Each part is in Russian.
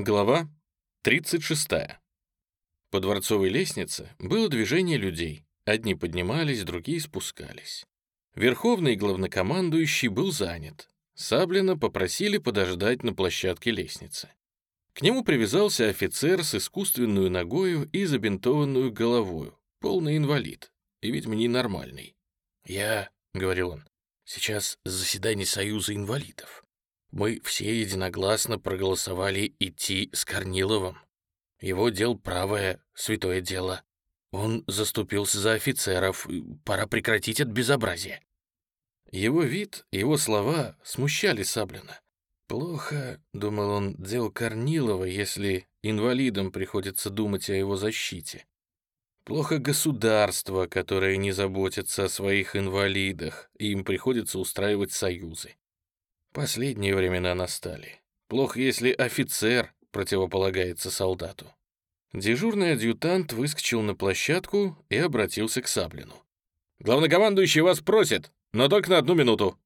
Глава 36. По дворцовой лестнице было движение людей. Одни поднимались, другие спускались. Верховный главнокомандующий был занят. Саблина попросили подождать на площадке лестницы. К нему привязался офицер с искусственную ногою и забинтованную головою, полный инвалид, и, видимо, ненормальный. «Я», — говорил он, — «сейчас заседание Союза инвалидов. Мы все единогласно проголосовали идти с Корниловым. Его дел правое, святое дело. Он заступился за офицеров, пора прекратить это безобразие. Его вид, его слова смущали Саблина. «Плохо», — думал он, — «дел Корнилова, если инвалидам приходится думать о его защите. Плохо государство, которое не заботится о своих инвалидах, и им приходится устраивать союзы. Последние времена настали. Плохо, если офицер противополагается солдату. Дежурный адъютант выскочил на площадку и обратился к Саблину. «Главнокомандующий вас просит, но только на одну минуту».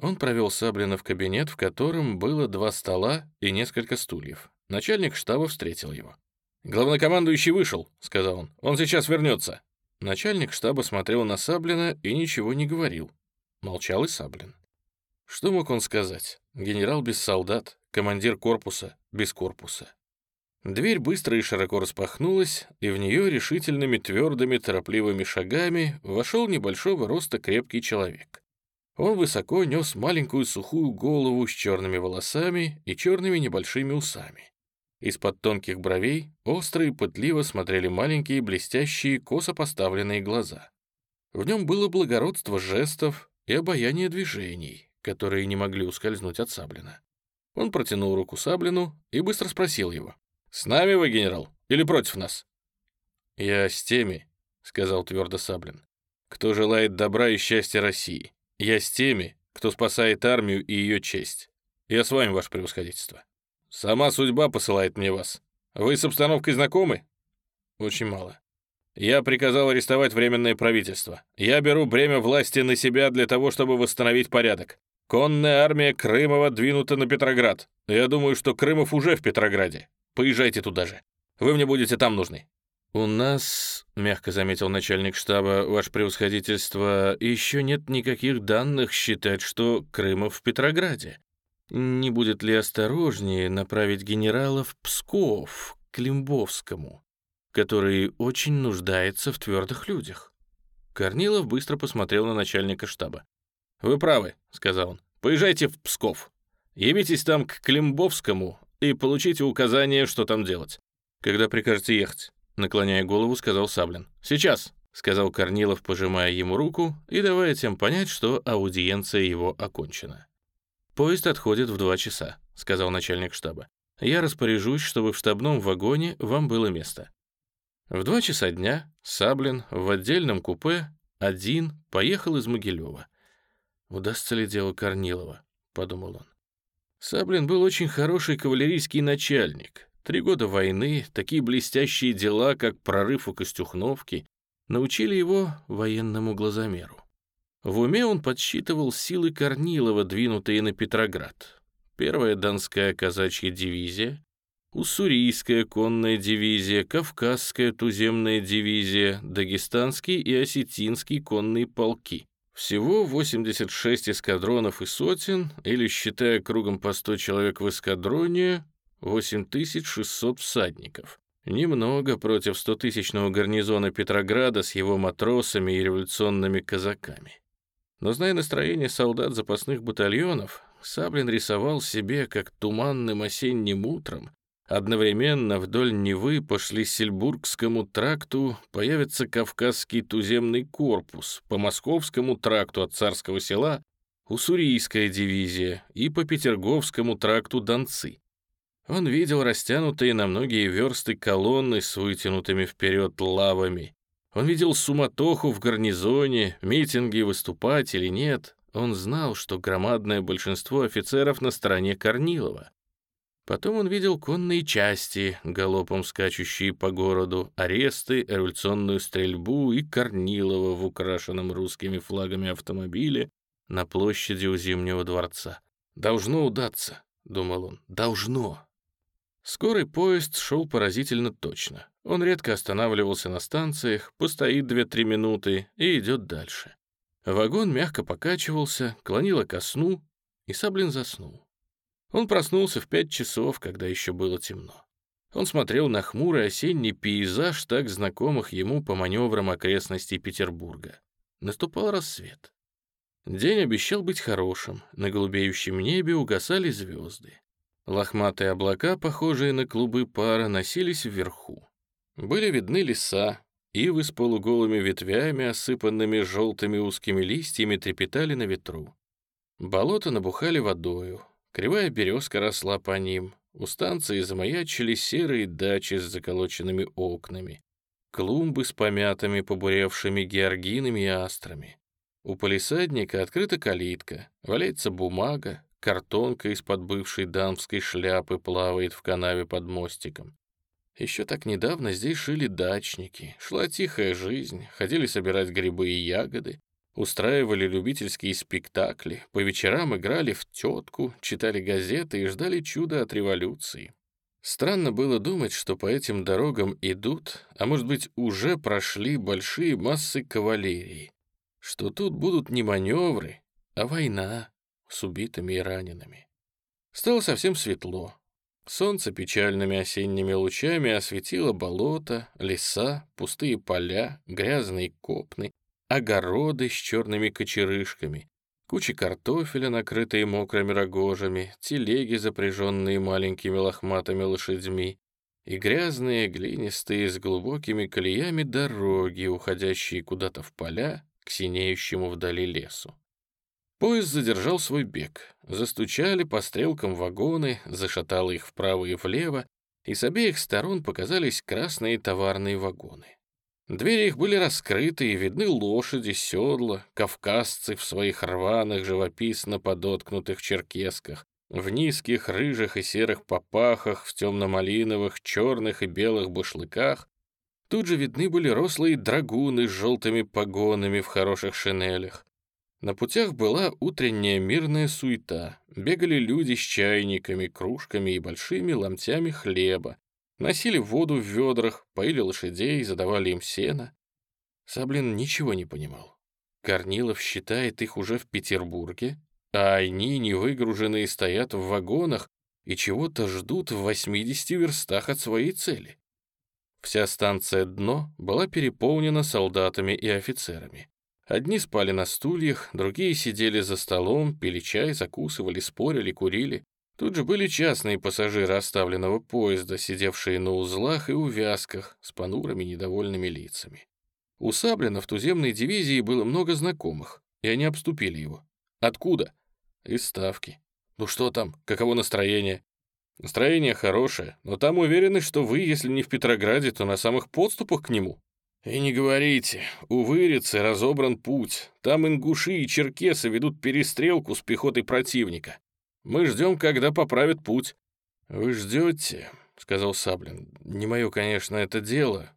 Он провел Саблина в кабинет, в котором было два стола и несколько стульев. Начальник штаба встретил его. «Главнокомандующий вышел», — сказал он. «Он сейчас вернется». Начальник штаба смотрел на Саблина и ничего не говорил. Молчал и Саблин. Что мог он сказать? Генерал без солдат, командир корпуса без корпуса. Дверь быстро и широко распахнулась, и в нее решительными, твердыми, торопливыми шагами вошел небольшого роста крепкий человек. Он высоко нес маленькую сухую голову с черными волосами и черными небольшими усами. Из-под тонких бровей остро и пытливо смотрели маленькие блестящие косо поставленные глаза. В нем было благородство жестов и обаяние движений, которые не могли ускользнуть от Саблина. Он протянул руку Саблину и быстро спросил его. «С нами вы, генерал, или против нас?» «Я с теми», — сказал твердо Саблин, «кто желает добра и счастья России. Я с теми, кто спасает армию и ее честь. Я с вами, ваше превосходительство. Сама судьба посылает мне вас. Вы с обстановкой знакомы?» «Очень мало. Я приказал арестовать Временное правительство. Я беру бремя власти на себя для того, чтобы восстановить порядок. Конная армия Крымова двинута на Петроград. Я думаю, что Крымов уже в Петрограде. Поезжайте туда же. Вы мне будете там нужны». «У нас, — мягко заметил начальник штаба, — ваше превосходительство, еще нет никаких данных считать, что Крымов в Петрограде. Не будет ли осторожнее направить генерала в Псков, к Лимбовскому, который очень нуждается в твердых людях?» Корнилов быстро посмотрел на начальника штаба. «Вы правы», — сказал он. «Поезжайте в Псков. Явитесь там к Климбовскому и получите указание, что там делать. Когда прикажете ехать?» Наклоняя голову, сказал Саблин. «Сейчас», — сказал Корнилов, пожимая ему руку и давая тем понять, что аудиенция его окончена. «Поезд отходит в два часа», — сказал начальник штаба. «Я распоряжусь, чтобы в штабном вагоне вам было место». В два часа дня Саблин в отдельном купе один поехал из Могилева. «Удастся ли дело Корнилова?» — подумал он. Саблин был очень хороший кавалерийский начальник. Три года войны, такие блестящие дела, как прорыв у Костюхновки, научили его военному глазомеру. В уме он подсчитывал силы Корнилова, двинутые на Петроград. Первая Донская казачья дивизия, Уссурийская конная дивизия, Кавказская туземная дивизия, Дагестанский и Осетинский конные полки. Всего 86 эскадронов и сотен, или, считая кругом по 100 человек в эскадроне, 8600 всадников. Немного против 100-тысячного гарнизона Петрограда с его матросами и революционными казаками. Но зная настроение солдат запасных батальонов, Саблин рисовал себе, как туманным осенним утром, Одновременно вдоль Невы по Шлиссельбургскому тракту появится Кавказский туземный корпус, по Московскому тракту от Царского села Уссурийская дивизия и по Петерговскому тракту Донцы. Он видел растянутые на многие версты колонны с вытянутыми вперед лавами. Он видел суматоху в гарнизоне, митинги, выступать или нет. Он знал, что громадное большинство офицеров на стороне Корнилова. Потом он видел конные части, галопом скачущие по городу, аресты, революционную стрельбу и Корнилова в украшенном русскими флагами автомобиле на площади у Зимнего дворца. «Должно удаться», — думал он, — «должно». Скорый поезд шел поразительно точно. Он редко останавливался на станциях, постоит 2-3 минуты и идет дальше. Вагон мягко покачивался, клонило ко сну, и Саблин заснул. Он проснулся в пять часов, когда еще было темно. Он смотрел на хмурый осенний пейзаж, так знакомых ему по маневрам окрестностей Петербурга. Наступал рассвет. День обещал быть хорошим, на голубеющем небе угасали звезды. Лохматые облака, похожие на клубы пара, носились вверху. Были видны леса, ивы с полуголыми ветвями, осыпанными желтыми узкими листьями, трепетали на ветру. Болота набухали водою, кривая березка росла по ним, у станции замаячили серые дачи с заколоченными окнами, клумбы с помятыми побуревшими георгинами и астрами. У полисадника открыта калитка, валяется бумага, картонка из-под бывшей дамской шляпы плавает в канаве под мостиком. Еще так недавно здесь жили дачники, шла тихая жизнь, ходили собирать грибы и ягоды, устраивали любительские спектакли, по вечерам играли в тетку, читали газеты и ждали чуда от революции. Странно было думать, что по этим дорогам идут, а может быть уже прошли большие массы кавалерии, что тут будут не маневры, а война с убитыми и ранеными. Стало совсем светло. Солнце печальными осенними лучами осветило болото, леса, пустые поля, грязные копны, огороды с черными кочерышками, кучи картофеля, накрытые мокрыми рогожами, телеги, запряженные маленькими лохматыми лошадьми, и грязные, глинистые, с глубокими колеями дороги, уходящие куда-то в поля, к синеющему вдали лесу. Поезд задержал свой бег. Застучали по стрелкам вагоны, зашатало их вправо и влево, и с обеих сторон показались красные товарные вагоны. Двери их были раскрыты, и видны лошади, седла, кавказцы в своих рваных, живописно подоткнутых черкесках, в низких рыжих и серых попахах, в темно-малиновых, черных и белых башлыках, Тут же видны были рослые драгуны с желтыми погонами в хороших шинелях. На путях была утренняя мирная суета. Бегали люди с чайниками, кружками и большими ломтями хлеба. Носили воду в ведрах, поили лошадей, задавали им сено. Саблин ничего не понимал. Корнилов считает их уже в Петербурге, а они, невыгруженные, стоят в вагонах и чего-то ждут в 80 верстах от своей цели. Вся станция «Дно» была переполнена солдатами и офицерами. Одни спали на стульях, другие сидели за столом, пили чай, закусывали, спорили, курили. Тут же были частные пассажиры оставленного поезда, сидевшие на узлах и увязках с понурыми недовольными лицами. У Саблина в туземной дивизии было много знакомых, и они обступили его. Откуда? Из Ставки. Ну что там, каково настроение? Настроение хорошее, но там уверены, что вы, если не в Петрограде, то на самых подступах к нему. И не говорите, у Вырицы разобран путь. Там ингуши и черкесы ведут перестрелку с пехотой противника. Мы ждем, когда поправят путь. Вы ждете, сказал Саблин. Не мое, конечно, это дело,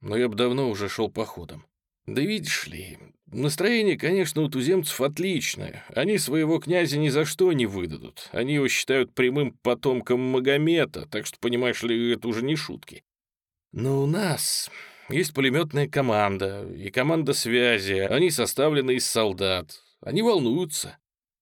но я бы давно уже шел походом. Да видишь ли, настроение, конечно, у туземцев отличное. Они своего князя ни за что не выдадут. Они его считают прямым потомком Магомета, так что, понимаешь ли, это уже не шутки. Но у нас есть пулеметная команда и команда связи. Они составлены из солдат. Они волнуются.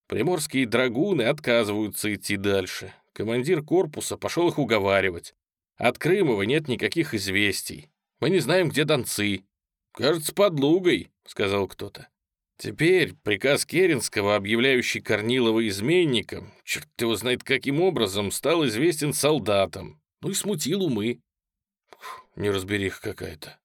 Приморские драгуны отказываются идти дальше. Командир корпуса пошел их уговаривать. От Крымова нет никаких известий. Мы не знаем, где донцы. «Кажется, под Лугой», — сказал кто-то. Теперь приказ Керенского, объявляющий Корнилова изменником, черт его знает каким образом, стал известен солдатам. Ну и смутил умы. Неразбериха какая-то.